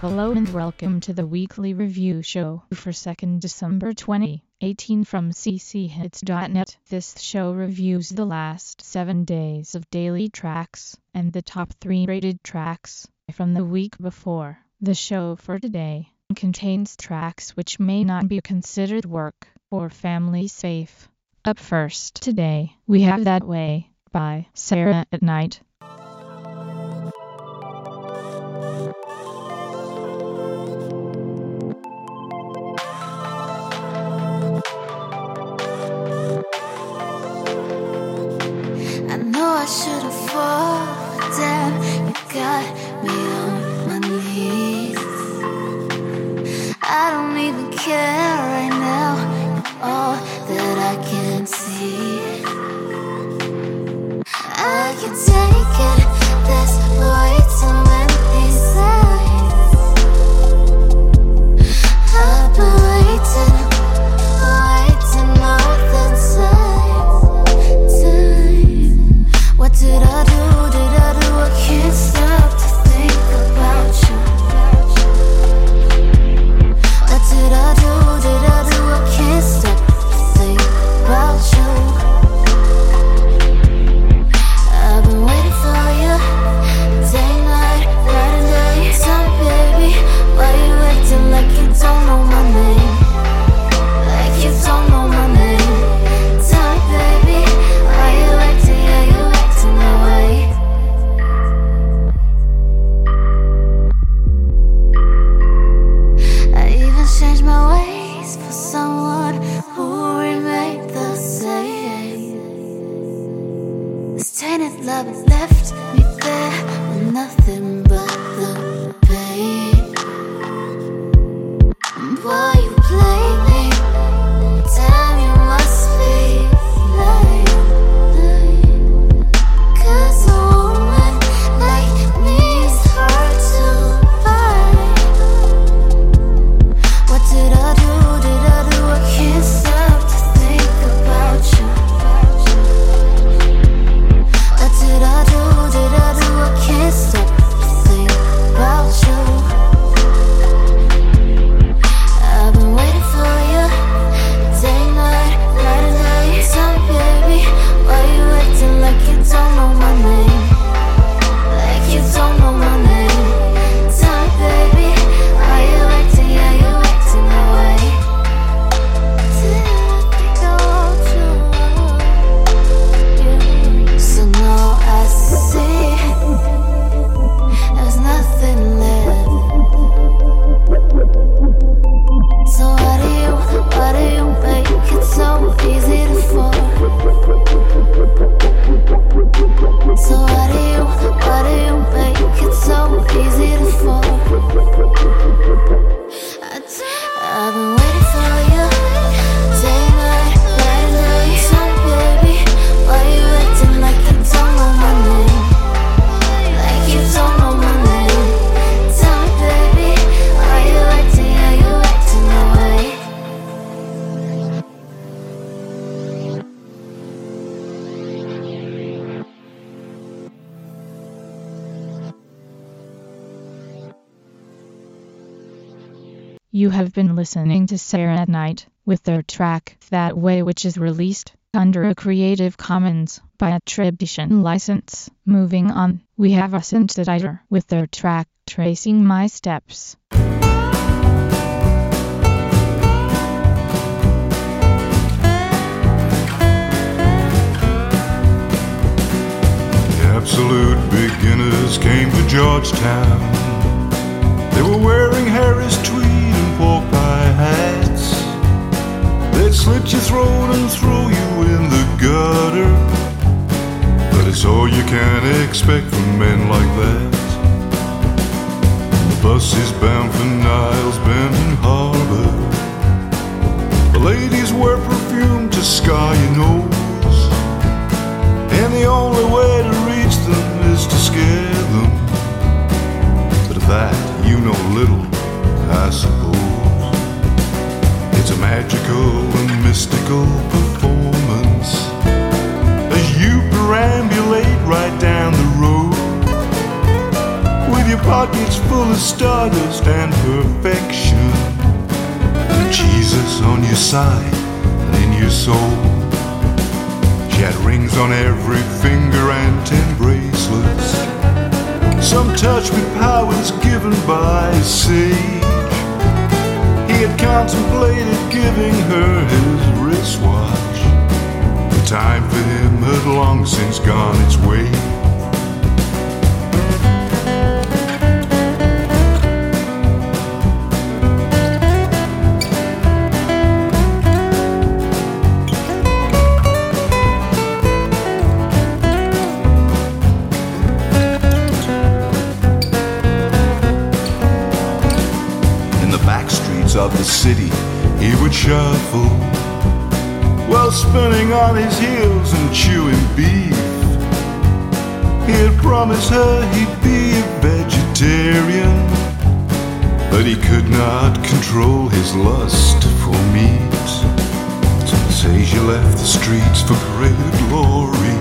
Hello and welcome to the weekly review show for 2nd December 2018 from cchits.net. This show reviews the last 7 days of daily tracks and the top 3 rated tracks from the week before. The show for today contains tracks which may not be considered work or family safe. Up first today, we have That Way by Sarah at Night. care. to Sarah at Night with their track That Way which is released under a Creative Commons by attribution license. Moving on, we have a synthesizer with their track Tracing My Steps. Absolute beginners came to Georgetown. They were wearing Harris slit your throat and throw you in the gutter. But it's all you can expect from men like that. The bus is bound for Niles Bend Harbor. The ladies wear perfume to sky your nose. And the only way to reach them is to scare them. But of that you know little, I suppose. It's a magical and mystical performance as you perambulate right down the road with your pockets full of stardust and perfection. And Jesus on your side and in your soul. She had rings on every finger and ten bracelets. Some touch with powers given by a sage. He had contemplated giving her his wristwatch. The time for him had long since gone its way. Shuffle while spinning on his heels and chewing beef. He had promised her he'd be a vegetarian, but he could not control his lust for meat. Some say she left the streets for greater glory,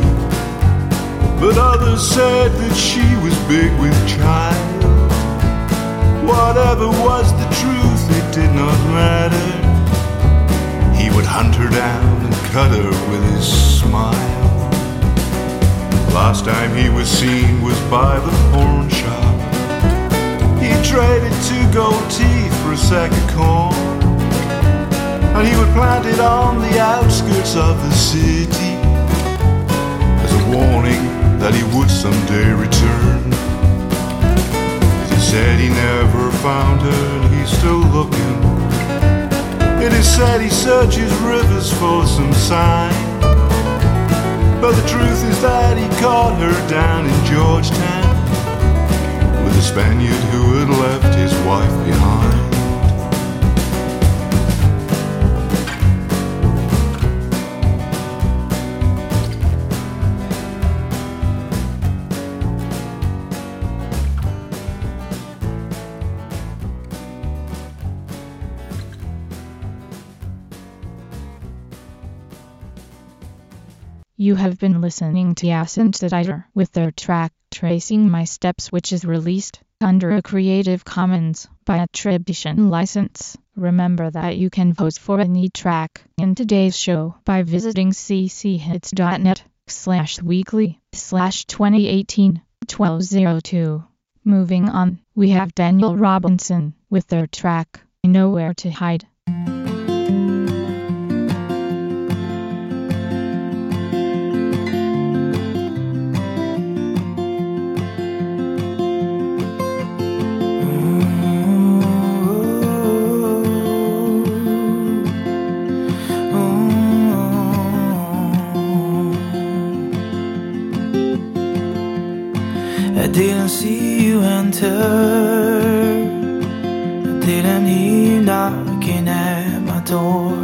but others said that she was big with child. Whatever was the truth, it did not matter. Hunt her down and cut her with his smile. Last time he was seen was by the pawn shop. He traded two gold teeth for a sack of corn. And he would plant it on the outskirts of the city as a warning that he would someday return. He said he never found her and he's still looking. It is said he searches rivers for some sign. But the truth is that he caught her down in Georgetown with a Spaniard who had left his wife behind. You have been listening to Yasin with their track Tracing My Steps which is released under a Creative Commons by attribution license. Remember that you can vote for any track in today's show by visiting cchits.net slash weekly slash 2018 1202. Moving on, we have Daniel Robinson with their track Nowhere to Hide. You enter. I didn't hear knocking at my door.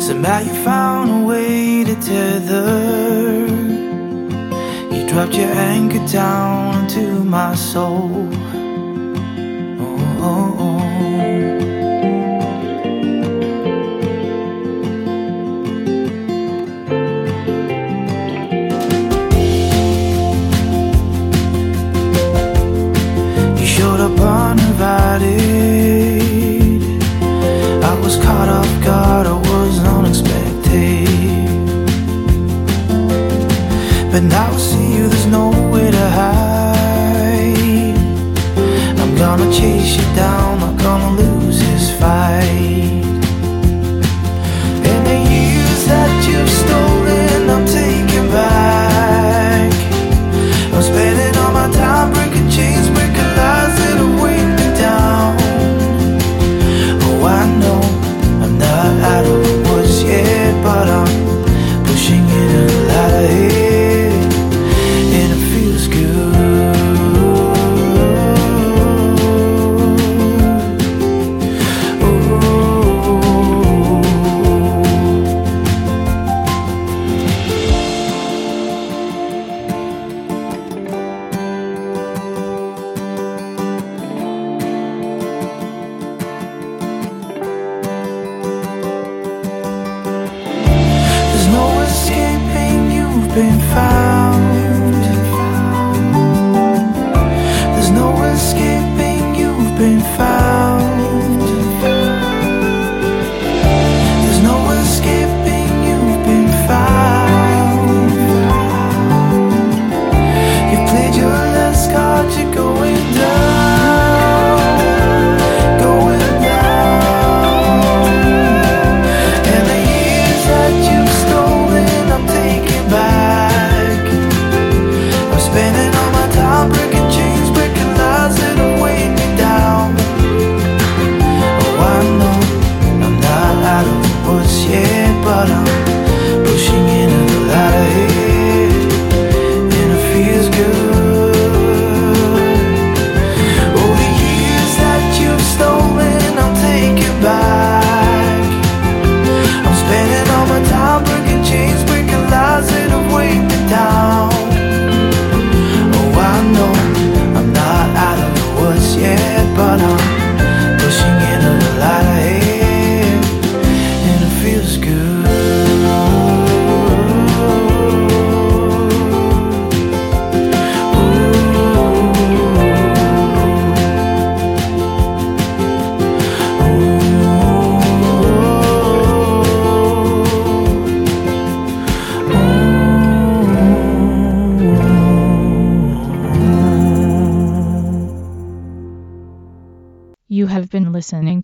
Somehow you found a way to tether. You dropped your anchor down into my soul. Oh, oh, oh. Was caught off guard, I was unexpected. But now I see you, there's nowhere to hide. I'm gonna chase you down,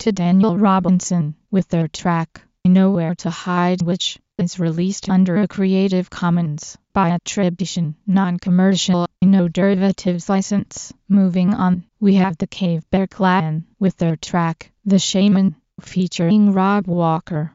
to Daniel Robinson with their track Nowhere to Hide which is released under a Creative Commons by attribution, non-commercial, no derivatives license. Moving on, we have the Cave Bear Clan with their track The Shaman featuring Rob Walker.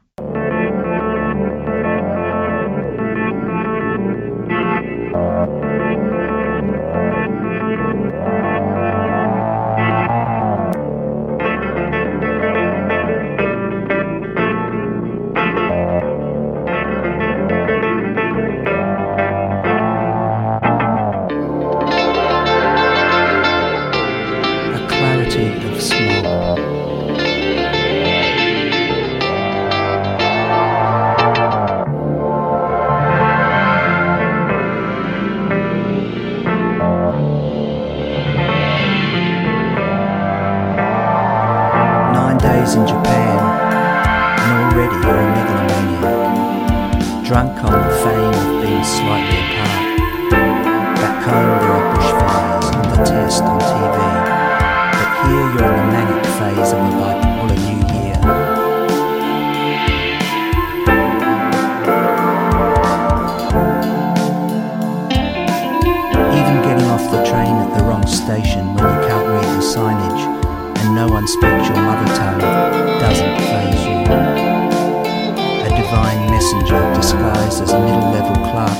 Days in Japan, and already you're a megalomaniac. Drunk on the fame of being slightly apart. Back home there are bushfires and the test on TV. But here you're in the manic phase of a bipolar no one speaks your mother tongue doesn't phase you. A divine messenger disguised as a middle level clerk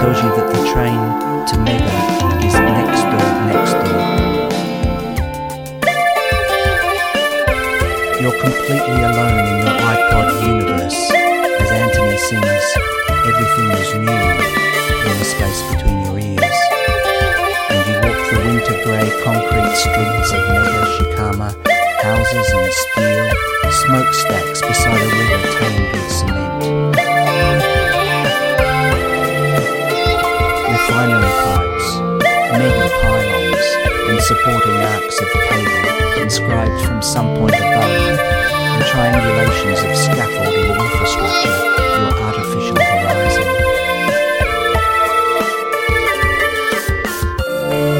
tells you that the train to Mega is next door, next door. You're completely alone in your iPod universe as Anthony sings Everything is New in the space between your ears. And you walk the winter grey concrete streets of Mega Shikama, houses and steel, smokestacks beside a river tamed with cement. refinery pipes, mega pylons, and supporting arcs of cable inscribed from some point above, and triangulations of scaffolding infrastructure, your artificial horizon.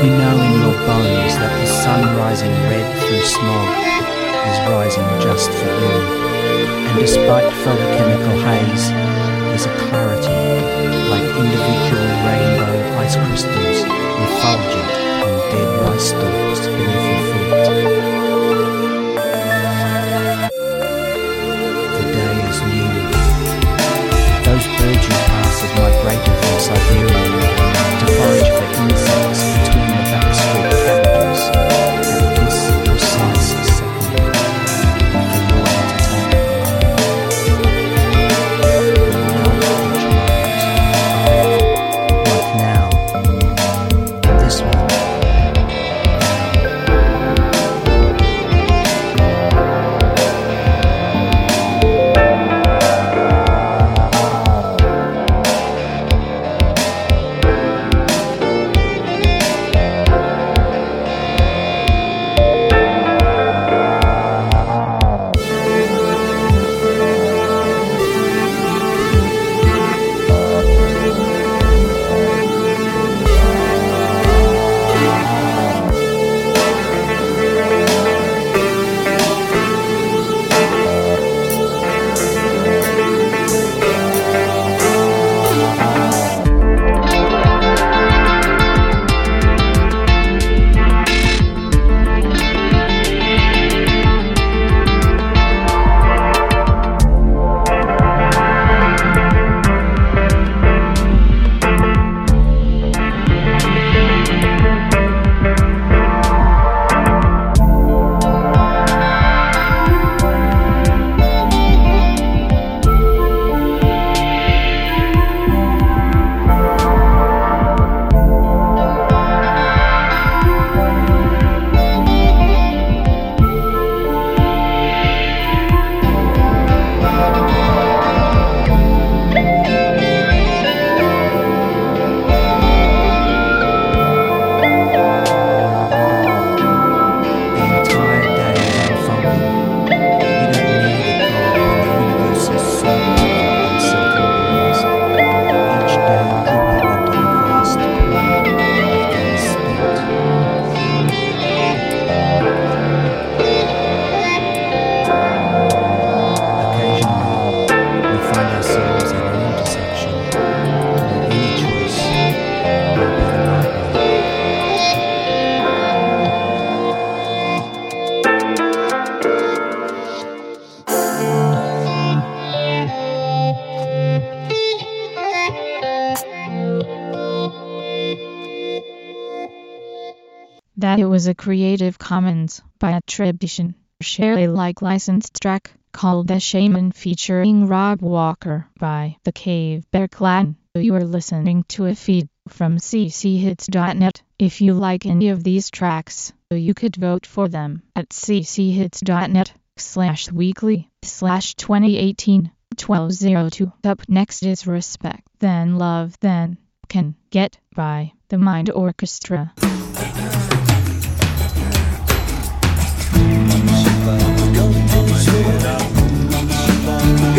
You know in your bones that sun rising red through smog is rising just for you. And despite photochemical haze, there's a clarity, like individual rainbow ice crystals refulgent on dead rice stalks beneath your feet. The day is new. Those birds you pass have migrated from Siberia that it was a Creative Commons by attribution, share Alike licensed track called The Shaman featuring Rob Walker by The Cave Bear Clan. You are listening to a feed from cchits.net. If you like any of these tracks, you could vote for them at cchits.net slash weekly slash 2018 1202. Up next is Respect, then Love, then Can Get by the Mind Orchestra.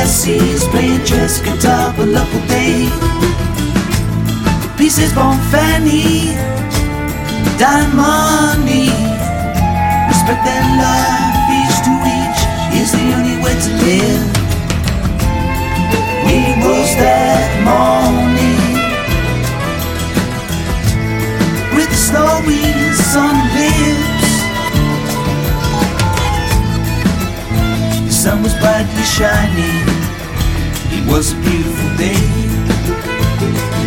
lassies, playing chess, guitar, but local day. Pieces born Fanny, dime money. Respect and love, each to each, is the only way to live. We rose that morning with the stories on lips. The sun was brightly shining. Was a beautiful day.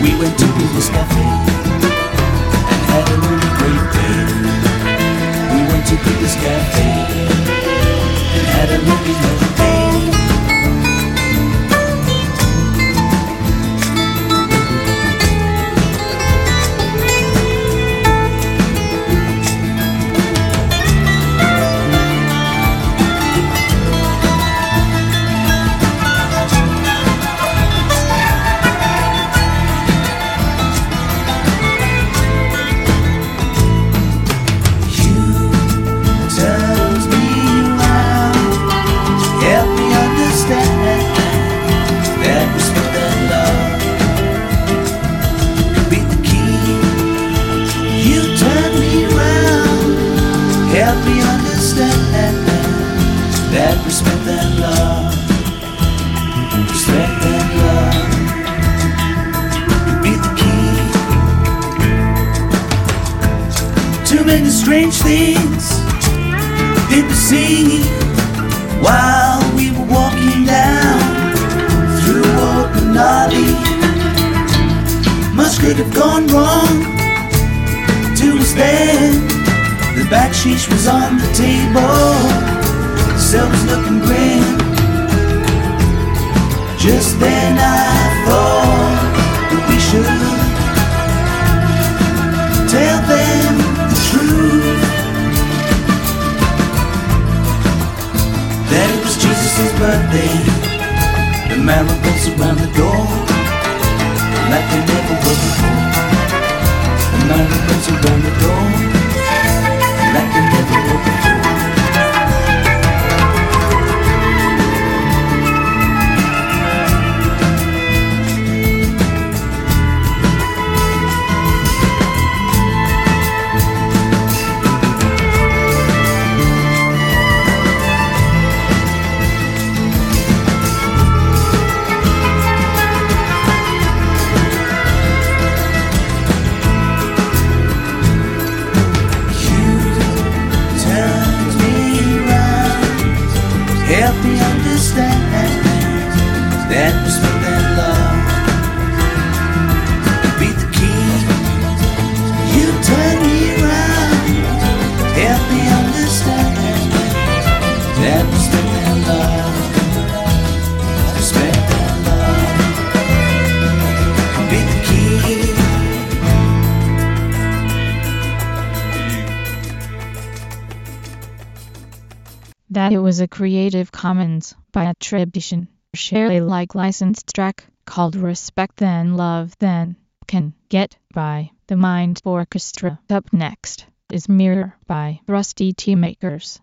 We went to Buddha's Cafe and had a really great day. We went to Buddha's Cafe and had a really lovely day. Was Commons by attribution. Share like licensed track called Respect Then Love Then Can Get by The Mind Orchestra. Up next is Mirror by Rusty Tea Makers.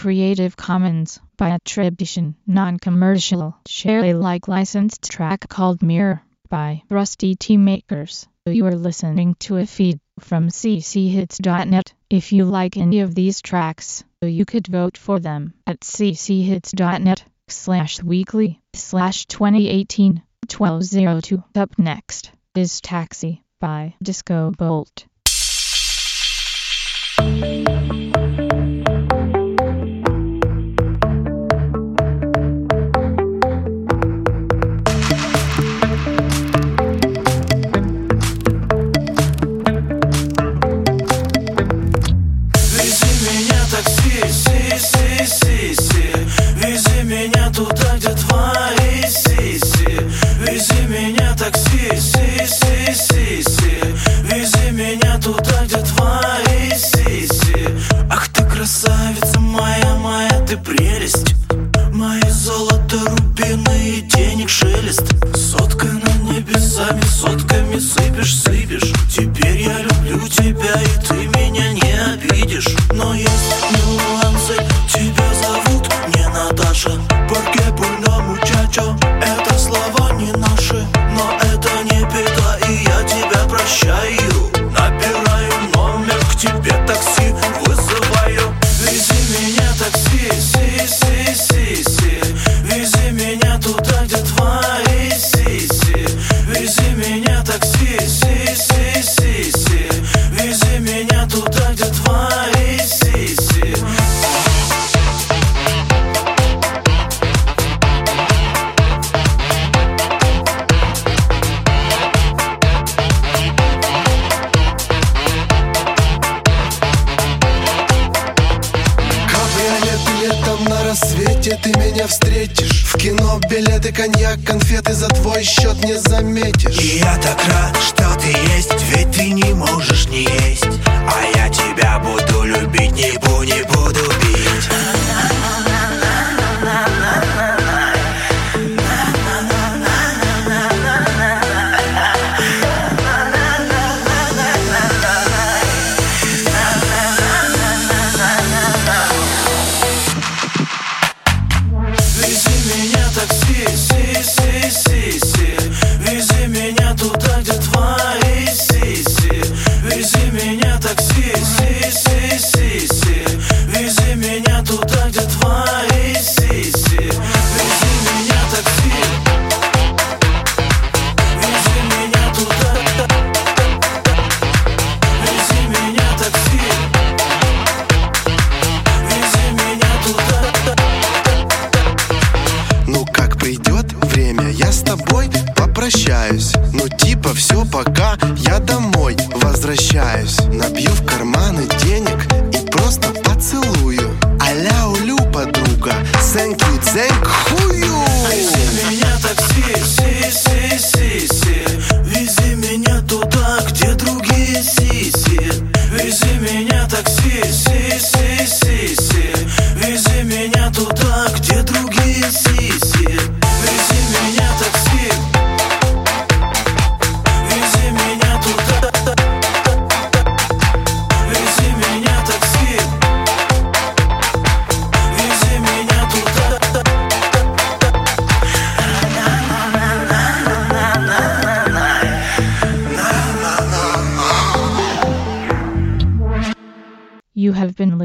Creative Commons by attribution, non-commercial, share Alike licensed track called Mirror by Rusty T Makers. You are listening to a feed from cchits.net. If you like any of these tracks, you could vote for them at cchits.net slash weekly slash 2018 1202. Up next is Taxi by Disco Bolt. можешь не есть А я тебя буду любить, не буду, не буду бить.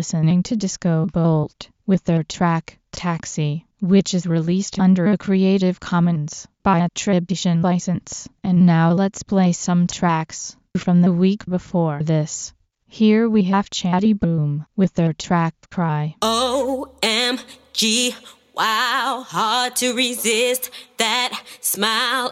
listening to Disco Bolt with their track, Taxi, which is released under a Creative Commons by attribution license. And now let's play some tracks from the week before this. Here we have Chatty Boom with their track Cry. OMG, wow, hard to resist that smile.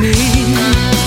me.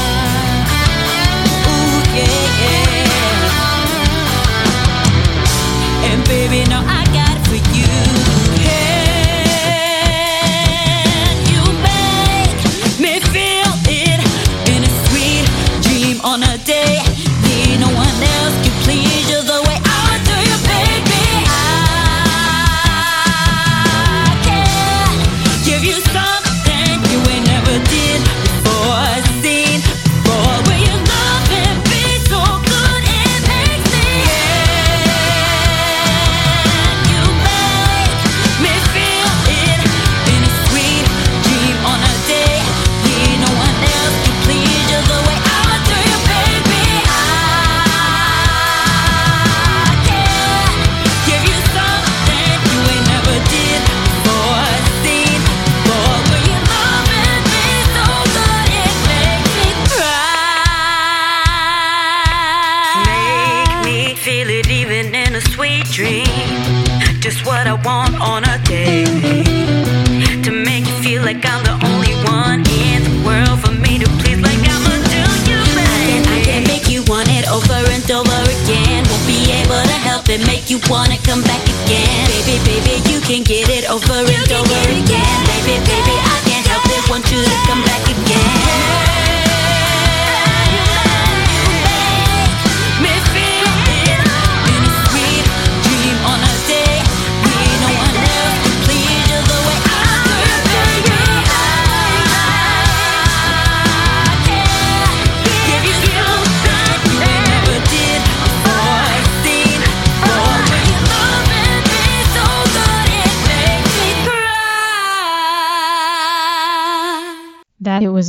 come back again. Baby, baby, you can get it over you and over again. Baby, baby, I can't help it. Want you to come back again.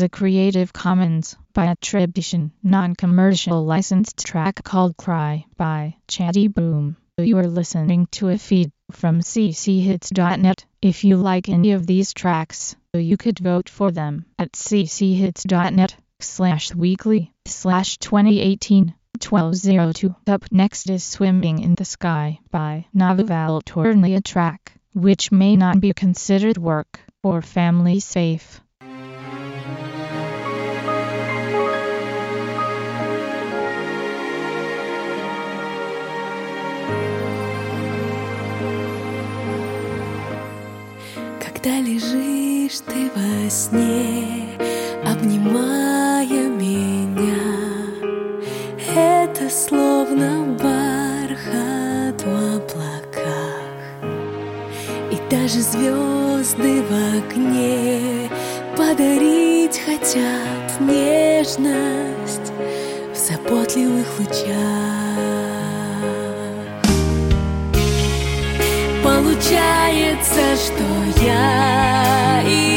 a Creative Commons by attribution, non-commercial licensed track called Cry by Chatty Boom. You are listening to a feed from cchits.net. If you like any of these tracks, you could vote for them at cchits.net slash weekly slash 2018 1202. Up next is Swimming in the Sky by Navuval Tornia track, which may not be considered work or family safe. Когда лежишь ты во сне, обнимая меня, это словно бархат в облаках, и даже звезды в окне подарить хотят нежность в заботливых лучах. Получай кажется, что я и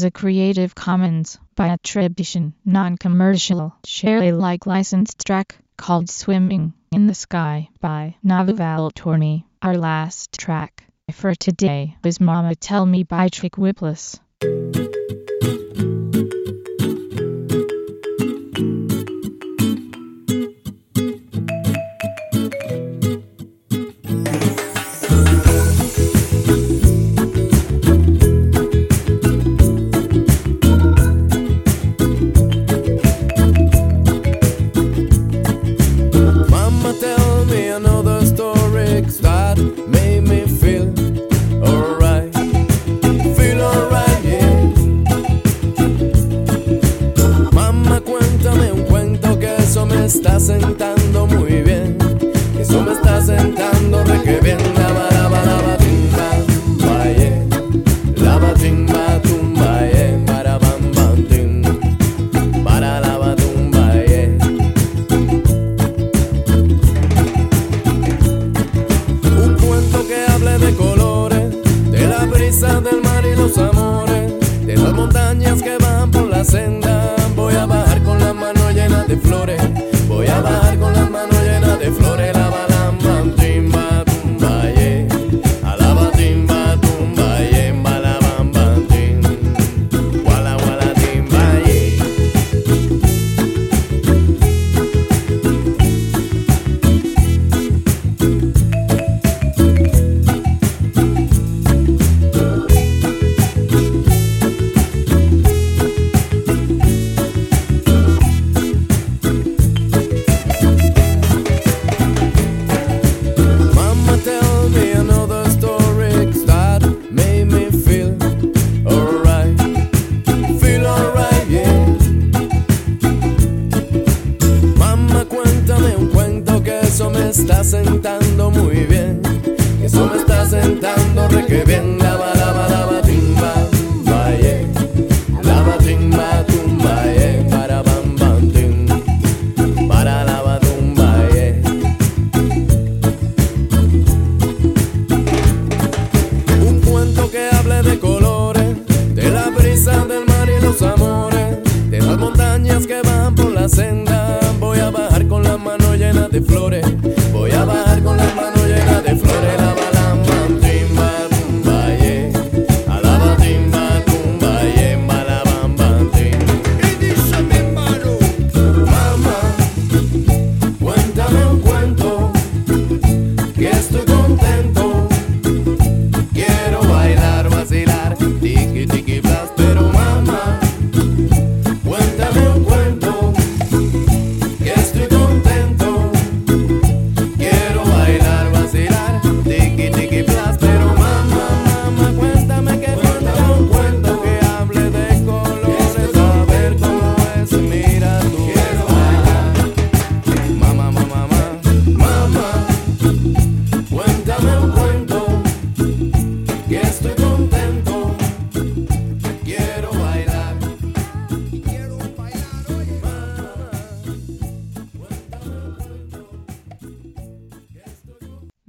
is a Creative Commons by attribution, non-commercial, share Alike licensed track called Swimming in the Sky by Navuval Torney. Our last track for today is Mama Tell Me by Trick Whipless. Está Santa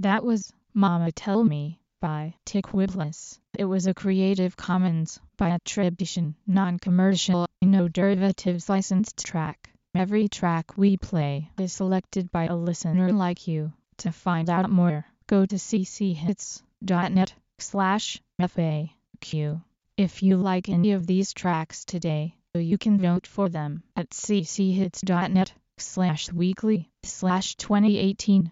That was Mama Tell Me by Tick Wibbless. It was a Creative Commons by attribution, non-commercial, no derivatives licensed track. Every track we play is selected by a listener like you. To find out more, go to cchits.net slash FAQ. If you like any of these tracks today, you can vote for them at cchits.net slash weekly slash 2018.